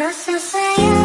Rasa sayang